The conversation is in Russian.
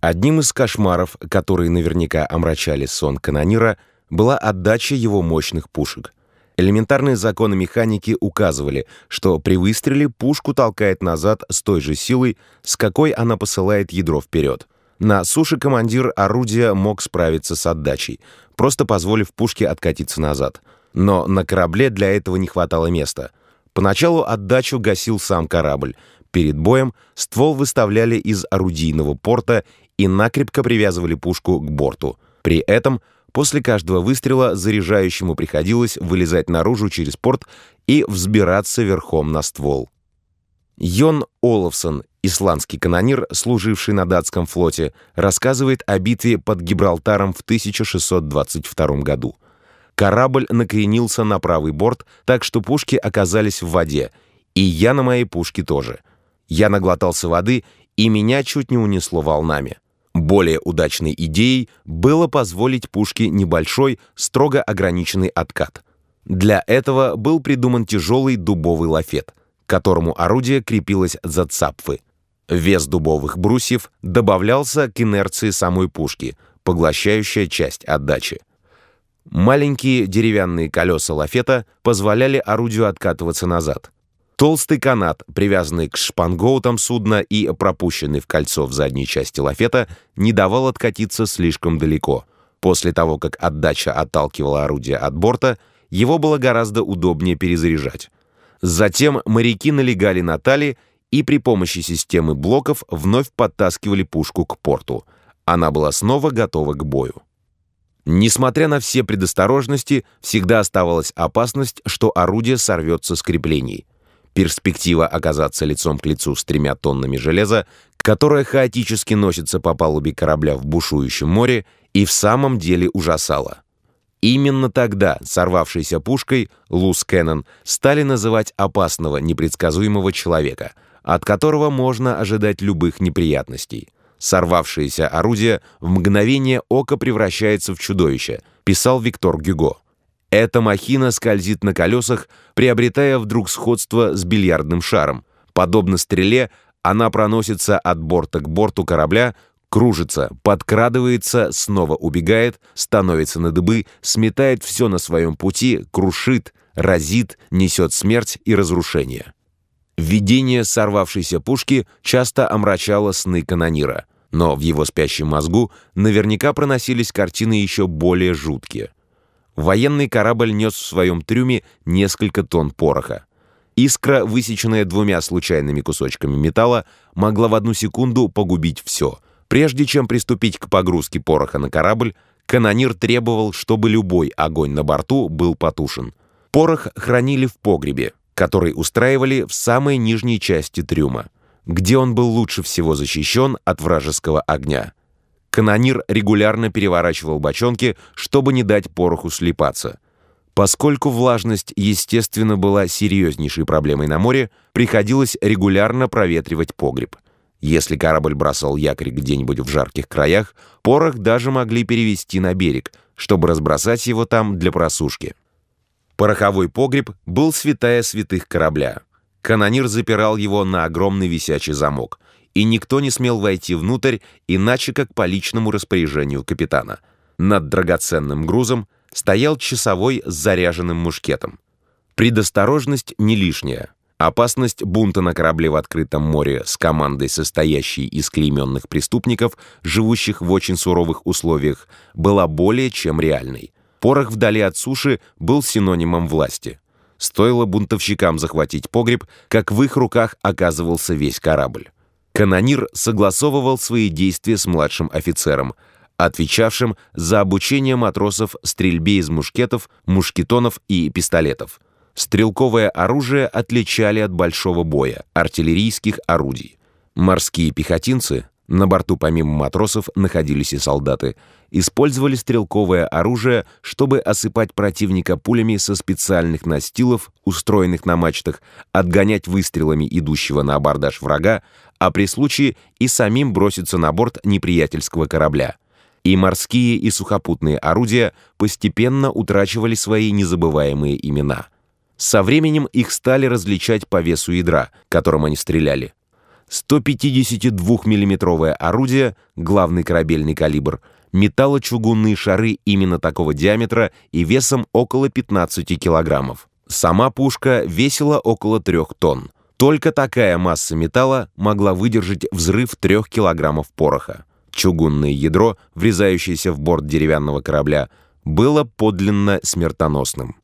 Одним из кошмаров, которые наверняка омрачали сон канонира, была отдача его мощных пушек. Элементарные законы механики указывали, что при выстреле пушку толкает назад с той же силой, с какой она посылает ядро вперед. На суше командир орудия мог справиться с отдачей, просто позволив пушке откатиться назад. Но на корабле для этого не хватало места. Поначалу отдачу гасил сам корабль. Перед боем ствол выставляли из орудийного порта и накрепко привязывали пушку к борту. При этом После каждого выстрела заряжающему приходилось вылезать наружу через порт и взбираться верхом на ствол. Йон Олафсон, исландский канонир, служивший на датском флоте, рассказывает о битве под Гибралтаром в 1622 году. Корабль накренился на правый борт, так что пушки оказались в воде, и я на моей пушке тоже. Я наглотался воды, и меня чуть не унесло волнами. Более удачной идеей было позволить пушке небольшой, строго ограниченный откат. Для этого был придуман тяжелый дубовый лафет, к которому орудие крепилось за цапфы. Вес дубовых брусьев добавлялся к инерции самой пушки, поглощающая часть отдачи. Маленькие деревянные колеса лафета позволяли орудию откатываться назад – Толстый канат, привязанный к шпангоутам судна и пропущенный в кольцо в задней части лафета, не давал откатиться слишком далеко. После того, как отдача отталкивала орудие от борта, его было гораздо удобнее перезаряжать. Затем моряки налегали на тали и при помощи системы блоков вновь подтаскивали пушку к порту. Она была снова готова к бою. Несмотря на все предосторожности, всегда оставалась опасность, что орудие сорвется с креплений. Перспектива оказаться лицом к лицу с тремя тоннами железа, которое хаотически носится по палубе корабля в бушующем море, и в самом деле ужасала. Именно тогда, сорвавшейся пушкой, Луз Кеннон стали называть опасного, непредсказуемого человека, от которого можно ожидать любых неприятностей. Сорвавшееся орудие в мгновение ока превращается в чудовище, писал Виктор Гюго. Эта махина скользит на колесах, приобретая вдруг сходство с бильярдным шаром. Подобно стреле, она проносится от борта к борту корабля, кружится, подкрадывается, снова убегает, становится на дыбы, сметает все на своем пути, крушит, разит, несет смерть и разрушение. Видение сорвавшейся пушки часто омрачало сны канонира, но в его спящем мозгу наверняка проносились картины еще более жуткие. Военный корабль нес в своем трюме несколько тонн пороха. Искра, высеченная двумя случайными кусочками металла, могла в одну секунду погубить все. Прежде чем приступить к погрузке пороха на корабль, канонир требовал, чтобы любой огонь на борту был потушен. Порох хранили в погребе, который устраивали в самой нижней части трюма, где он был лучше всего защищен от вражеского огня. Канонир регулярно переворачивал бочонки, чтобы не дать пороху слипаться. Поскольку влажность, естественно, была серьезнейшей проблемой на море, приходилось регулярно проветривать погреб. Если корабль бросал якорь где-нибудь в жарких краях, порох даже могли перевести на берег, чтобы разбросать его там для просушки. Пороховой погреб был святая святых корабля. Канонир запирал его на огромный висячий замок — и никто не смел войти внутрь, иначе как по личному распоряжению капитана. Над драгоценным грузом стоял часовой с заряженным мушкетом. Предосторожность не лишняя. Опасность бунта на корабле в открытом море с командой, состоящей из клейменных преступников, живущих в очень суровых условиях, была более чем реальной. Порох вдали от суши был синонимом власти. Стоило бунтовщикам захватить погреб, как в их руках оказывался весь корабль. Канонир согласовывал свои действия с младшим офицером, отвечавшим за обучение матросов стрельбе из мушкетов, мушкетонов и пистолетов. Стрелковое оружие отличали от большого боя, артиллерийских орудий. Морские пехотинцы, на борту помимо матросов находились и солдаты, использовали стрелковое оружие, чтобы осыпать противника пулями со специальных настилов, устроенных на мачтах, отгонять выстрелами идущего на абордаж врага, а при случае и самим броситься на борт неприятельского корабля. И морские, и сухопутные орудия постепенно утрачивали свои незабываемые имена. Со временем их стали различать по весу ядра, которым они стреляли. 152 миллиметровое орудие, главный корабельный калибр, металлочугунные шары именно такого диаметра и весом около 15 килограммов. Сама пушка весила около 3 тонн. Только такая масса металла могла выдержать взрыв 3 килограммов пороха. Чугунное ядро, врезающееся в борт деревянного корабля, было подлинно смертоносным.